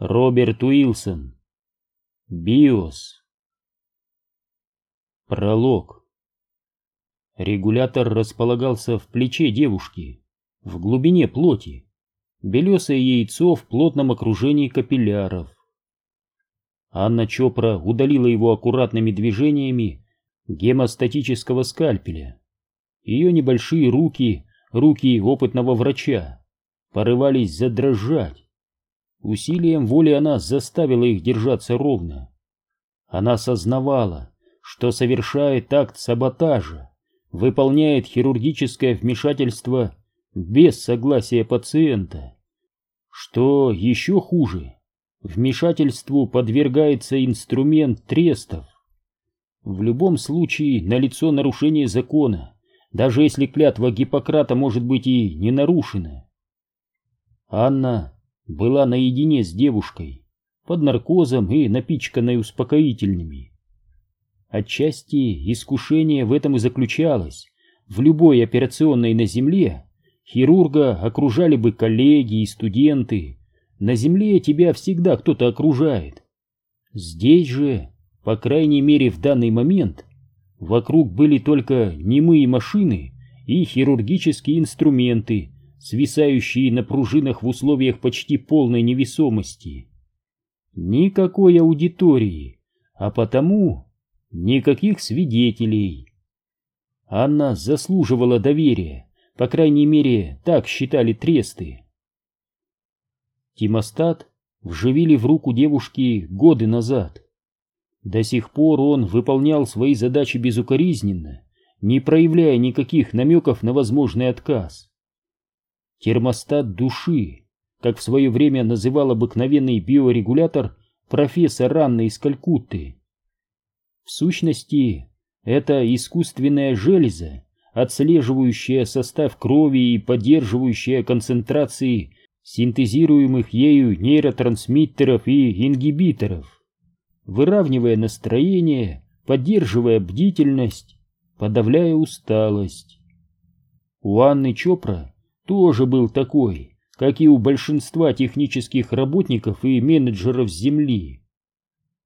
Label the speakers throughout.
Speaker 1: Роберт Уилсон. Биос. Пролог. Регулятор располагался в плече девушки, в глубине плоти, белесое яйцо в плотном окружении капилляров. Анна Чопра удалила его аккуратными движениями гемостатического скальпеля. Ее небольшие руки, руки опытного врача, порывались задрожать. Усилием воли она заставила их держаться ровно. Она сознавала, что совершает акт саботажа, выполняет хирургическое вмешательство без согласия пациента. Что еще хуже, вмешательству подвергается инструмент трестов. В любом случае налицо нарушение закона, даже если клятва Гиппократа может быть и не нарушена. Анна была наедине с девушкой, под наркозом и напичканной успокоительными. Отчасти искушение в этом и заключалось. В любой операционной на Земле хирурга окружали бы коллеги и студенты. На Земле тебя всегда кто-то окружает. Здесь же, по крайней мере в данный момент, вокруг были только немые машины и хирургические инструменты, свисающие на пружинах в условиях почти полной невесомости. Никакой аудитории, а потому никаких свидетелей. Анна заслуживала доверия, по крайней мере, так считали тресты. Тимостат вживили в руку девушки годы назад. До сих пор он выполнял свои задачи безукоризненно, не проявляя никаких намеков на возможный отказ термостат души, как в свое время называл обыкновенный биорегулятор профессор Анна из Калькутты. В сущности, это искусственная железа, отслеживающая состав крови и поддерживающая концентрации синтезируемых ею нейротрансмиттеров и ингибиторов, выравнивая настроение, поддерживая бдительность, подавляя усталость. У Анны Чопра тоже был такой, как и у большинства технических работников и менеджеров Земли.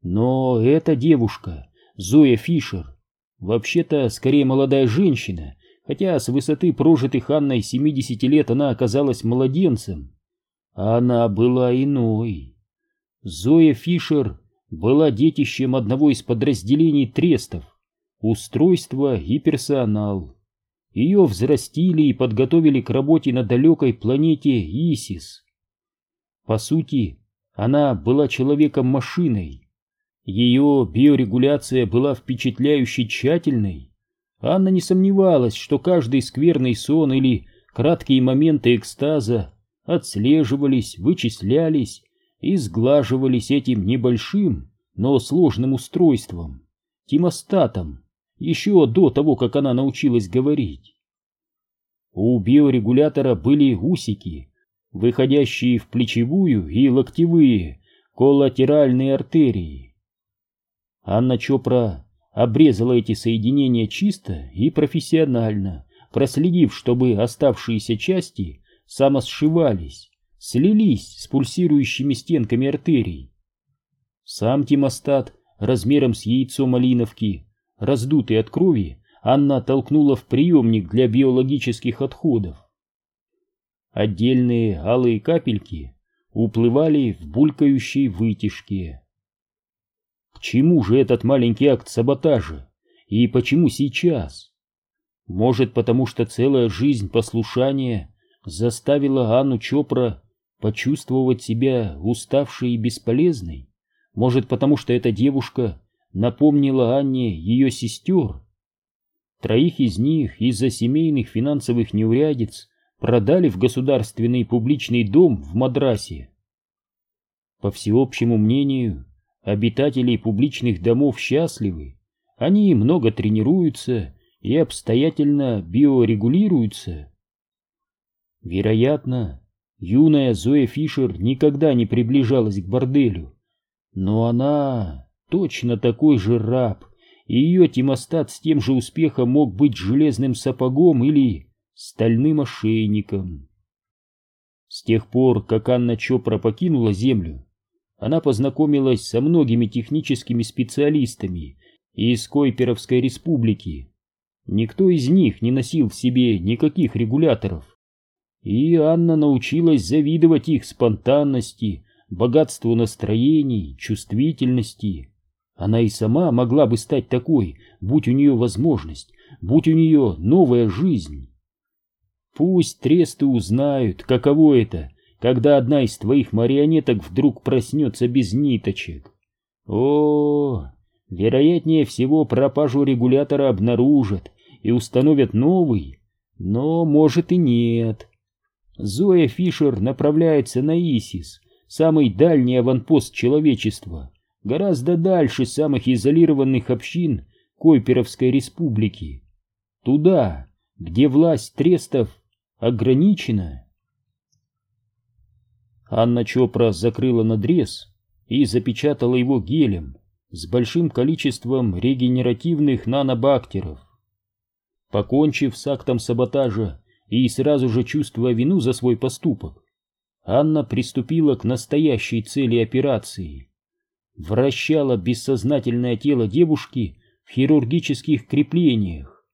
Speaker 1: Но эта девушка, Зоя Фишер, вообще-то скорее молодая женщина, хотя с высоты прожитых Анной 70 лет она оказалась младенцем. Она была иной. Зоя Фишер была детищем одного из подразделений трестов, устройство и персонал. Ее взрастили и подготовили к работе на далекой планете Исис. По сути, она была человеком-машиной. Ее биорегуляция была впечатляюще тщательной. Анна не сомневалась, что каждый скверный сон или краткие моменты экстаза отслеживались, вычислялись и сглаживались этим небольшим, но сложным устройством, тимостатом еще до того, как она научилась говорить. У биорегулятора были усики, выходящие в плечевую и локтевые коллатеральные артерии. Анна Чопра обрезала эти соединения чисто и профессионально, проследив, чтобы оставшиеся части самосшивались, слились с пульсирующими стенками артерий. Сам тимостат размером с яйцо малиновки раздутый от крови, Анна толкнула в приемник для биологических отходов. Отдельные алые капельки уплывали в булькающей вытяжке. К чему же этот маленький акт саботажа? И почему сейчас? Может, потому что целая жизнь послушания заставила Анну Чопра почувствовать себя уставшей и бесполезной? Может, потому что эта девушка напомнила Анне ее сестер. Троих из них из-за семейных финансовых неурядиц продали в государственный публичный дом в Мадрасе. По всеобщему мнению, обитатели публичных домов счастливы, они много тренируются и обстоятельно биорегулируются. Вероятно, юная Зоя Фишер никогда не приближалась к борделю, но она точно такой же раб, и ее тимостат с тем же успехом мог быть железным сапогом или стальным ошейником. С тех пор, как Анна Чопра покинула Землю, она познакомилась со многими техническими специалистами из Койперовской республики. Никто из них не носил в себе никаких регуляторов. И Анна научилась завидовать их спонтанности, богатству настроений, чувствительности. Она и сама могла бы стать такой, будь у нее возможность, будь у нее новая жизнь. Пусть тресты узнают, каково это, когда одна из твоих марионеток вдруг проснется без ниточек. О, вероятнее всего пропажу регулятора обнаружат и установят новый, но может и нет. Зоя Фишер направляется на Исис, самый дальний аванпост человечества, гораздо дальше самых изолированных общин Койперовской республики. Туда, где власть трестов ограничена. Анна Чопра закрыла надрез и запечатала его гелем с большим количеством регенеративных нанобактеров. Покончив с актом саботажа и сразу же чувствуя вину за свой поступок, Анна приступила к настоящей цели операции. Вращала бессознательное тело девушки в хирургических креплениях,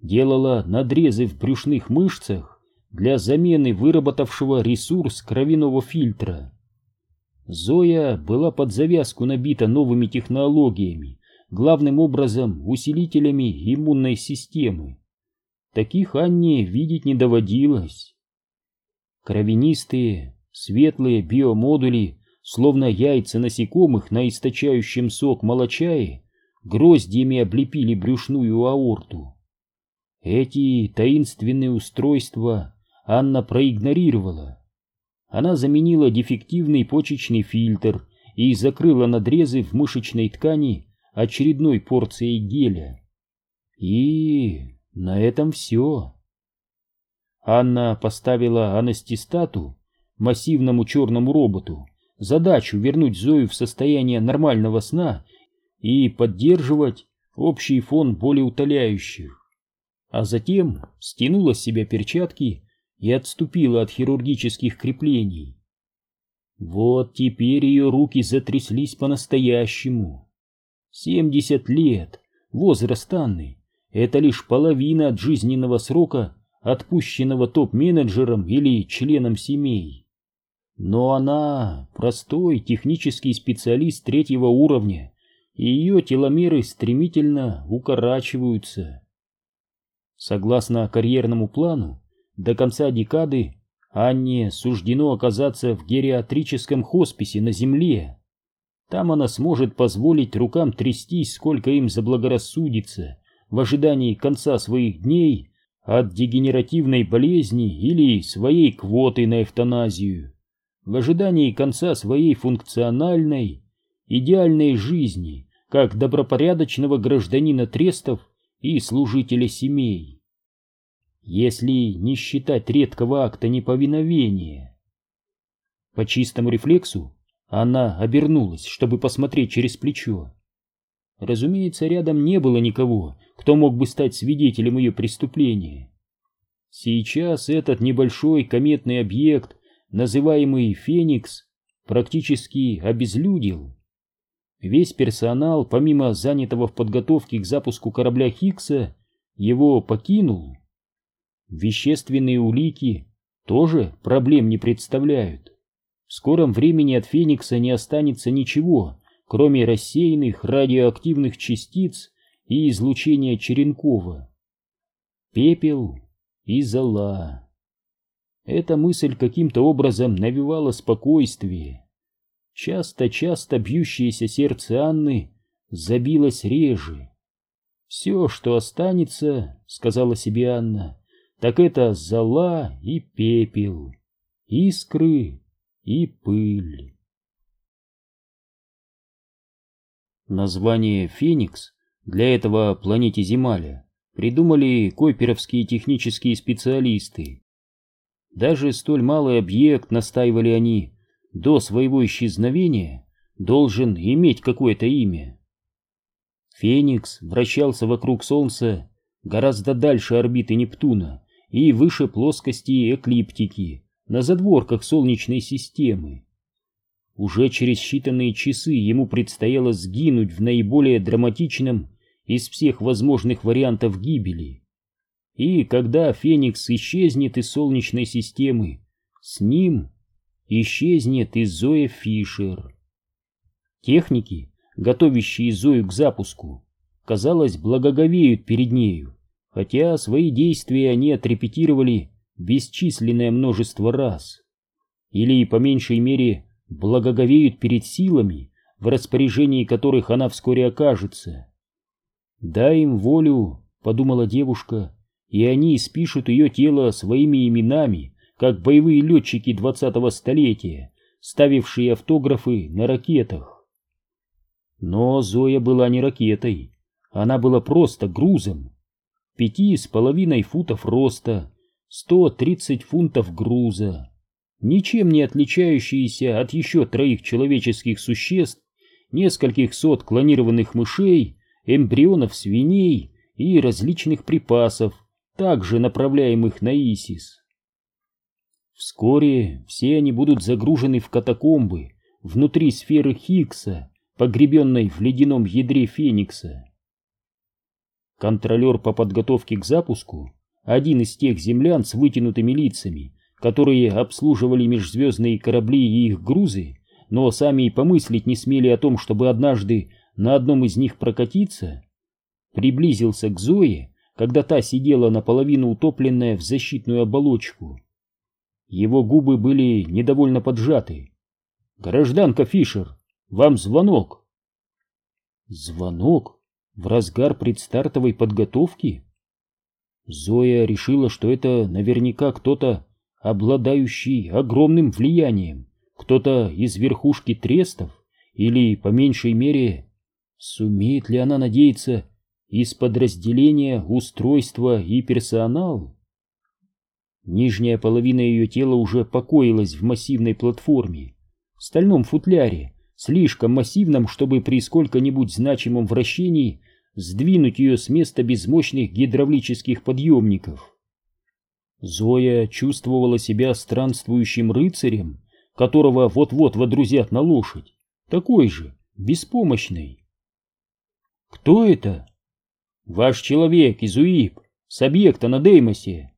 Speaker 1: делала надрезы в брюшных мышцах для замены выработавшего ресурс кровяного фильтра. Зоя была под завязку набита новыми технологиями, главным образом усилителями иммунной системы. Таких Анне видеть не доводилось. Кровянистые, светлые биомодули, словно яйца насекомых на источающем сок молочае, гроздьями облепили брюшную аорту. Эти таинственные устройства Анна проигнорировала. Она заменила дефективный почечный фильтр и закрыла надрезы в мышечной ткани очередной порцией геля. И на этом все. Анна поставила анестистату, массивному черному роботу, задачу вернуть Зою в состояние нормального сна и поддерживать общий фон болеутоляющих. А затем стянула с себя перчатки и отступила от хирургических креплений. Вот теперь ее руки затряслись по-настоящему. Семьдесят лет, возраст Анны, это лишь половина от жизненного срока, отпущенного топ-менеджером или членом семей. Но она простой технический специалист третьего уровня, и ее теломеры стремительно укорачиваются. Согласно карьерному плану, до конца декады Анне суждено оказаться в гериатрическом хосписе на Земле. Там она сможет позволить рукам трястись, сколько им заблагорассудится, в ожидании конца своих дней от дегенеративной болезни или своей квоты на эвтаназию, в ожидании конца своей функциональной, идеальной жизни, как добропорядочного гражданина трестов и служителя семей если не считать редкого акта неповиновения. По чистому рефлексу она обернулась, чтобы посмотреть через плечо. Разумеется, рядом не было никого, кто мог бы стать свидетелем ее преступления. Сейчас этот небольшой кометный объект, называемый «Феникс», практически обезлюдил. Весь персонал, помимо занятого в подготовке к запуску корабля Хиггса, его покинул. Вещественные улики тоже проблем не представляют. В скором времени от Феникса не останется ничего, кроме рассеянных радиоактивных частиц и излучения Черенкова. Пепел и зола. Эта мысль каким-то образом навевала спокойствие. Часто-часто бьющееся сердце Анны забилось реже. «Все, что останется, — сказала себе Анна, так это зола и пепел, искры и пыль. Название «Феникс» для этого планете Земаля придумали койперовские технические специалисты. Даже столь малый объект, настаивали они, до своего исчезновения должен иметь какое-то имя. Феникс вращался вокруг Солнца гораздо дальше орбиты Нептуна и выше плоскости эклиптики, на задворках Солнечной системы. уже через считанные часы ему предстояло сгинуть в наиболее драматичном из всех возможных вариантов гибели. И когда Феникс исчезнет из Солнечной системы, с ним исчезнет и Зоя Фишер. Техники, готовящие Зою к запуску, казалось, благоговеют перед нею, хотя свои действия они отрепетировали бесчисленное множество раз. Или, по меньшей мере, благоговеют перед силами, в распоряжении которых она вскоре окажется. «Дай им волю», — подумала девушка, — «и они спишут ее тело своими именами, как боевые летчики двадцатого столетия, ставившие автографы на ракетах». Но Зоя была не ракетой, она была просто грузом. Пяти с половиной футов роста, сто тридцать фунтов груза ничем не отличающиеся от еще троих человеческих существ, нескольких сот клонированных мышей, эмбрионов свиней и различных припасов, также направляемых на Исис. Вскоре все они будут загружены в катакомбы внутри сферы Хиггса, погребенной в ледяном ядре Феникса. Контролер по подготовке к запуску, один из тех землян с вытянутыми лицами, которые обслуживали межзвездные корабли и их грузы, но сами и помыслить не смели о том, чтобы однажды на одном из них прокатиться, приблизился к Зое, когда та сидела наполовину утопленная в защитную оболочку. Его губы были недовольно поджаты. «Гражданка Фишер, вам звонок!» «Звонок? В разгар предстартовой подготовки?» Зоя решила, что это наверняка кто-то обладающий огромным влиянием, кто-то из верхушки трестов, или, по меньшей мере, сумеет ли она надеяться из подразделения устройства и персонал? Нижняя половина ее тела уже покоилась в массивной платформе, в стальном футляре, слишком массивном, чтобы при сколько-нибудь значимом вращении сдвинуть ее с места без мощных гидравлических подъемников. Зоя чувствовала себя странствующим рыцарем, которого вот-вот водрузят на лошадь, такой же, беспомощный. «Кто это?» «Ваш человек, Изуип, с объекта на Деймосе».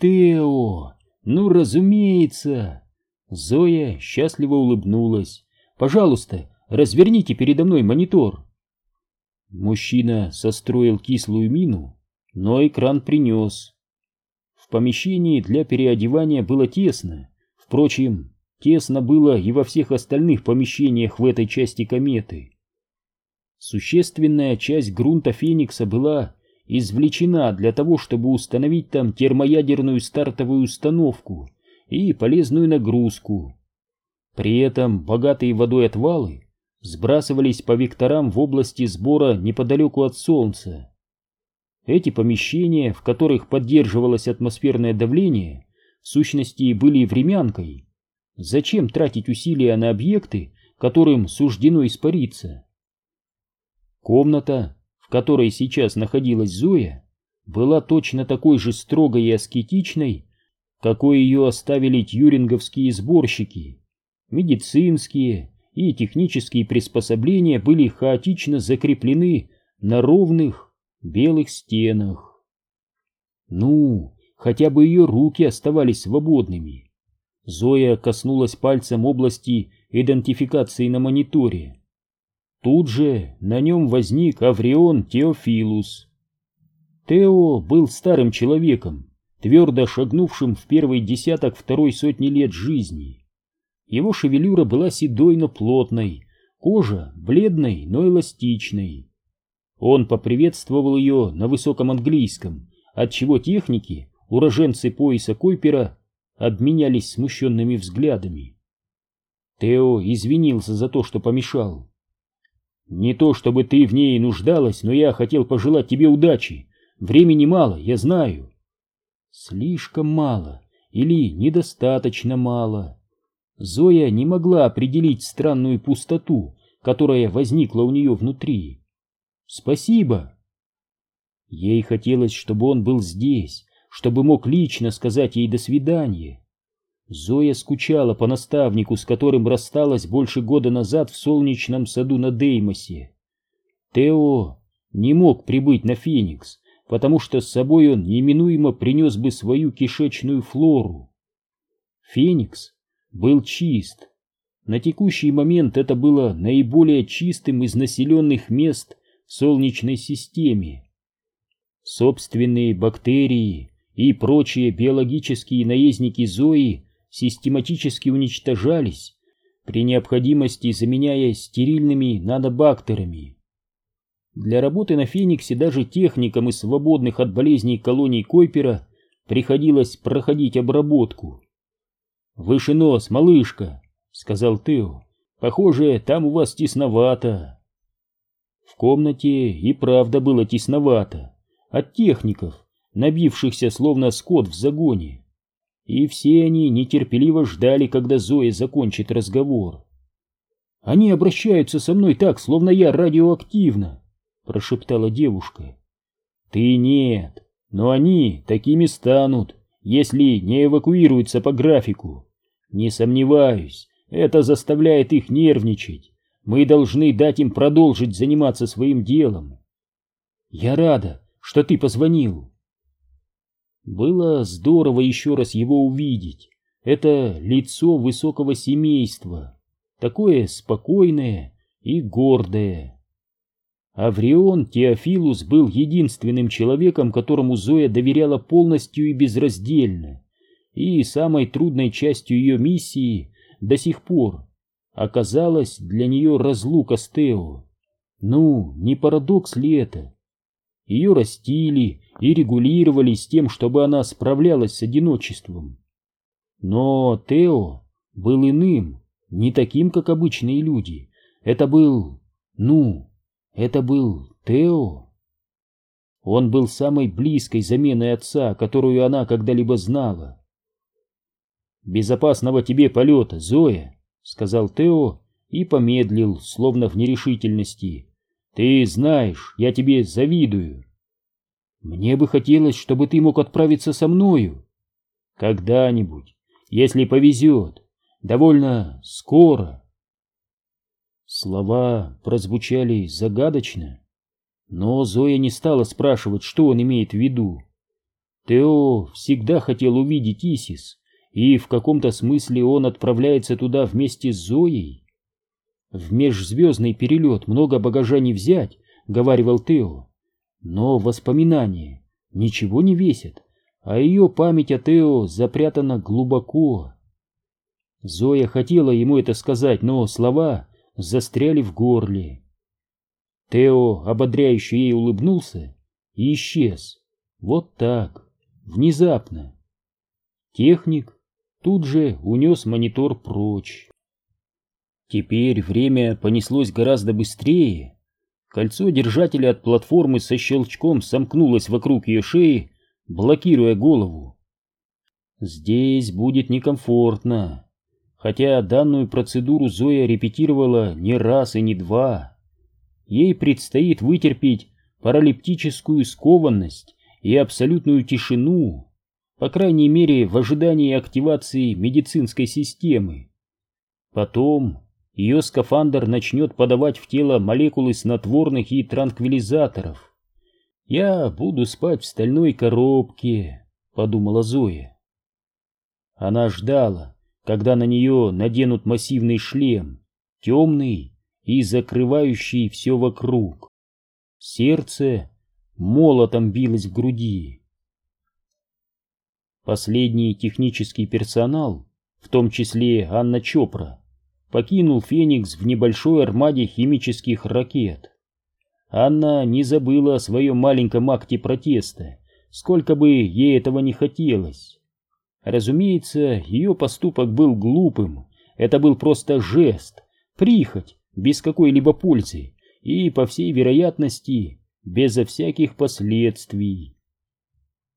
Speaker 1: «Тео! Ну, разумеется!» Зоя счастливо улыбнулась. «Пожалуйста, разверните передо мной монитор». Мужчина состроил кислую мину, но экран принес помещении для переодевания было тесно. Впрочем, тесно было и во всех остальных помещениях в этой части кометы. Существенная часть грунта Феникса была извлечена для того, чтобы установить там термоядерную стартовую установку и полезную нагрузку. При этом богатые водой отвалы сбрасывались по векторам в области сбора неподалеку от Солнца. Эти помещения, в которых поддерживалось атмосферное давление, в сущности были времянкой. Зачем тратить усилия на объекты, которым суждено испариться? Комната, в которой сейчас находилась Зоя, была точно такой же строгой и аскетичной, какой ее оставили тьюринговские сборщики. Медицинские и технические приспособления были хаотично закреплены на ровных, белых стенах. Ну, хотя бы ее руки оставались свободными. Зоя коснулась пальцем области идентификации на мониторе. Тут же на нем возник Аврион Теофилус. Тео был старым человеком, твердо шагнувшим в первый десяток второй сотни лет жизни. Его шевелюра была седой, но плотной, кожа бледной, но эластичной. Он поприветствовал ее на высоком английском, отчего техники, уроженцы пояса Койпера, обменялись смущенными взглядами. Тео извинился за то, что помешал. «Не то, чтобы ты в ней нуждалась, но я хотел пожелать тебе удачи. Времени мало, я знаю». «Слишком мало или недостаточно мало». Зоя не могла определить странную пустоту, которая возникла у нее внутри. Спасибо. Ей хотелось, чтобы он был здесь, чтобы мог лично сказать ей «до свидания». Зоя скучала по наставнику, с которым рассталась больше года назад в солнечном саду на Деймосе. Тео не мог прибыть на Феникс, потому что с собой он неминуемо принес бы свою кишечную флору. Феникс был чист. На текущий момент это было наиболее чистым из населенных мест в Солнечной системе. Собственные бактерии и прочие биологические наездники Зои систематически уничтожались, при необходимости заменяя стерильными нанобактерами. Для работы на Фениксе даже техникам из свободных от болезней колоний Койпера приходилось проходить обработку. «Выше нос, малышка», — сказал Тео. «Похоже, там у вас тесновато». В комнате и правда было тесновато. От техников, набившихся словно скот в загоне. И все они нетерпеливо ждали, когда Зоя закончит разговор. «Они обращаются со мной так, словно я радиоактивна», — прошептала девушка. «Ты нет, но они такими станут, если не эвакуируются по графику. Не сомневаюсь, это заставляет их нервничать. Мы должны дать им продолжить заниматься своим делом. Я рада, что ты позвонил. Было здорово еще раз его увидеть. Это лицо высокого семейства, такое спокойное и гордое. Аврион Теофилус был единственным человеком, которому Зоя доверяла полностью и безраздельно, и самой трудной частью ее миссии до сих пор оказалась для нее разлука с Тео. Ну, не парадокс ли это? Ее растили и регулировали с тем, чтобы она справлялась с одиночеством. Но Тео был иным, не таким, как обычные люди. Это был, ну, это был Тео. Он был самой близкой заменой отца, которую она когда-либо знала. «Безопасного тебе полета, Зоя!» — сказал Тео и помедлил, словно в нерешительности. «Ты знаешь, я тебе завидую». «Мне бы хотелось, чтобы ты мог отправиться со мною». «Когда-нибудь, если повезет, довольно скоро». Слова прозвучали загадочно, но Зоя не стала спрашивать, что он имеет в виду. Тео всегда хотел увидеть Исис, и в каком-то смысле он отправляется туда вместе с Зоей. В межзвездный перелет много багажа не взять, — говаривал Тео, но воспоминания ничего не весят, а ее память о Тео запрятана глубоко. Зоя хотела ему это сказать, но слова застряли в горле. Тео ободряюще ей улыбнулся и исчез. Вот так, внезапно. Техник тут же унес монитор прочь. Теперь время понеслось гораздо быстрее. Кольцо держателя от платформы со щелчком сомкнулось вокруг ее шеи, блокируя голову. Здесь будет некомфортно хотя данную процедуру Зоя репетировала не раз и не два. Ей предстоит вытерпеть паралиптическую скованность и абсолютную тишину, по крайней мере в ожидании активации медицинской системы. Потом ее скафандр начнет подавать в тело молекулы снотворных и транквилизаторов. «Я буду спать в стальной коробке», — подумала Зоя. Она ждала, когда на нее наденут массивный шлем, темный и закрывающий все вокруг. Сердце молотом билось в груди. Последний технический персонал, в том числе Анна Чопра, покинул «Феникс» в небольшой армаде химических ракет. Анна не забыла о своем маленьком акте протеста, сколько бы ей этого не хотелось. Разумеется, ее поступок был глупым, это был просто жест, прихоть, без какой-либо пользы и, по всей вероятности, безо всяких последствий.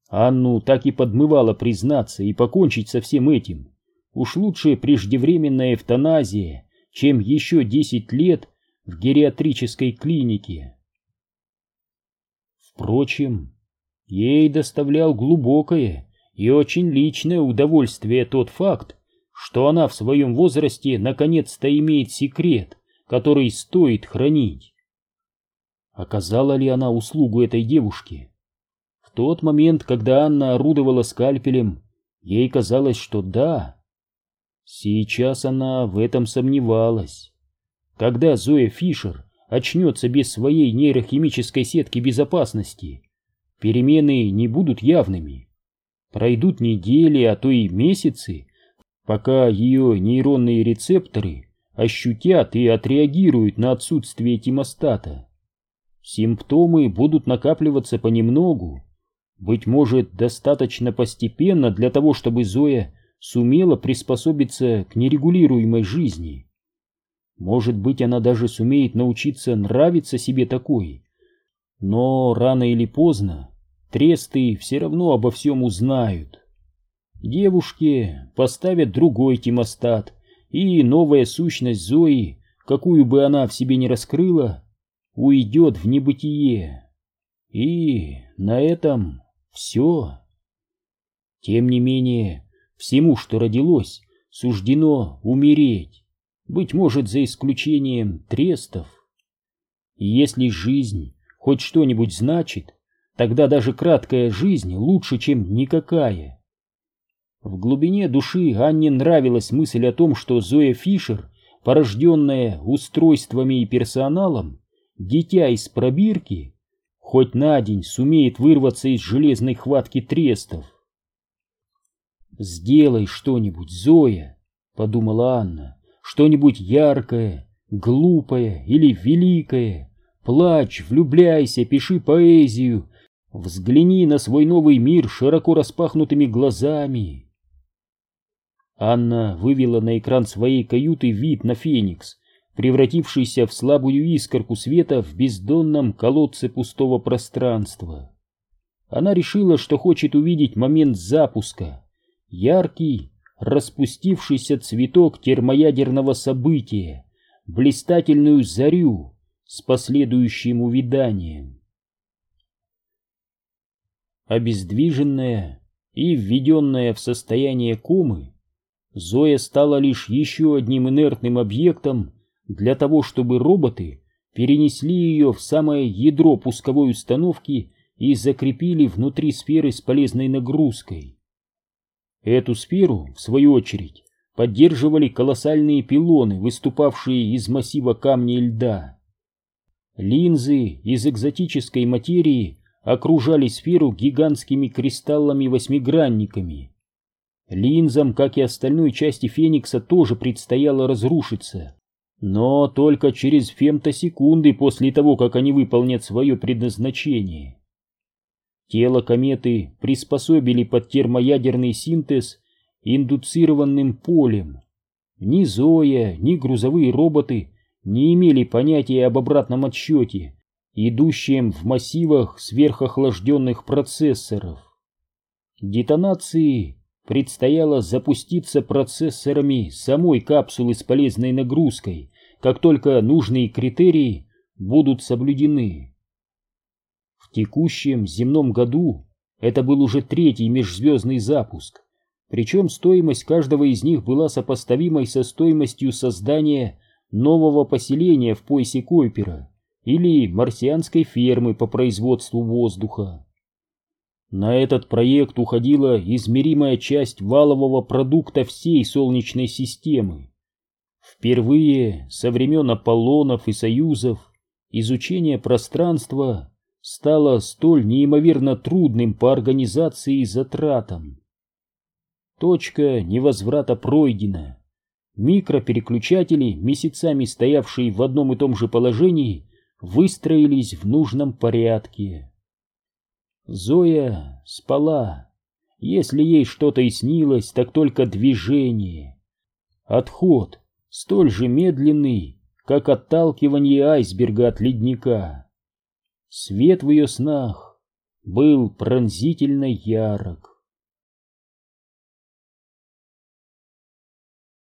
Speaker 1: Анну так и подмывало признаться и покончить со всем этим. Уж лучше преждевременная эвтаназия, чем еще десять лет в гериатрической клинике. Впрочем, ей доставлял глубокое и очень личное удовольствие тот факт, что она в своем возрасте наконец-то имеет секрет, который стоит хранить. Оказала ли она услугу этой девушке? В тот момент, когда Анна орудовала скальпелем, ей казалось, что да. Сейчас она в этом сомневалась. Когда Зоя Фишер очнется без своей нейрохимической сетки безопасности, перемены не будут явными. Пройдут недели, а то и месяцы, пока ее нейронные рецепторы ощутят и отреагируют на отсутствие тимостата. Симптомы будут накапливаться понемногу, быть может, достаточно постепенно для того, чтобы Зоя сумела приспособиться к нерегулируемой жизни. Может быть, она даже сумеет научиться нравиться себе такой. Но рано или поздно тресты все равно обо всем узнают. Девушке поставят другой тимостат, и новая сущность Зои, какую бы она в себе не раскрыла, уйдет в небытие. И на этом все. Тем не менее, всему, что родилось, суждено умереть быть может, за исключением трестов. И если жизнь хоть что-нибудь значит, тогда даже краткая жизнь лучше, чем никакая. В глубине души Анне нравилась мысль о том, что Зоя Фишер, порожденная устройствами и персоналом, дитя из пробирки, хоть на день сумеет вырваться из железной хватки трестов. «Сделай что-нибудь, Зоя», — подумала Анна что-нибудь яркое, глупое или великое. Плачь, влюбляйся, пиши поэзию, взгляни на свой новый мир широко распахнутыми глазами. Анна вывела на экран своей каюты вид на Феникс, превратившийся в слабую искорку света в бездонном колодце пустого пространства. Она решила, что хочет увидеть момент запуска, яркий распустившийся цветок термоядерного события, блистательную зарю с последующим увиданием. Обездвиженная и введенная в состояние комы, Зоя стала лишь еще одним инертным объектом для того, чтобы роботы перенесли ее в самое ядро пусковой установки и закрепили внутри сферы с полезной нагрузкой. Эту сферу, в свою очередь, поддерживали колоссальные пилоны, выступавшие из массива камня и льда. Линзы из экзотической материи окружали сферу гигантскими кристаллами-восьмигранниками. Линзам, как и остальной части Феникса, тоже предстояло разрушиться, но только через фемтосекунды после того, как они выполнят свое предназначение. Тело кометы приспособили под термоядерный синтез индуцированным полем. Ни Зоя, ни грузовые роботы не имели понятия об обратном отсчете, идущем в массивах сверхохлажденных процессоров. Детонации предстояло запуститься процессорами самой капсулы с полезной нагрузкой, как только нужные критерии будут соблюдены текущем земном году это был уже третий межзвездный запуск, причем стоимость каждого из них была сопоставимой со стоимостью создания нового поселения в поясе Койпера или марсианской фермы по производству воздуха. На этот проект уходила измеримая часть валового продукта всей Солнечной системы. Впервые со времен Аполлонов и Союзов изучение пространства стало столь неимоверно трудным по организации и затратам. Точка невозврата пройдена. Микропереключатели, месяцами стоявшие в одном и том же положении, выстроились в нужном порядке. Зоя спала. Если ей что-то и снилось, так только движение. Отход столь же медленный, как отталкивание айсберга от ледника. Свет в ее снах был пронзительно ярок.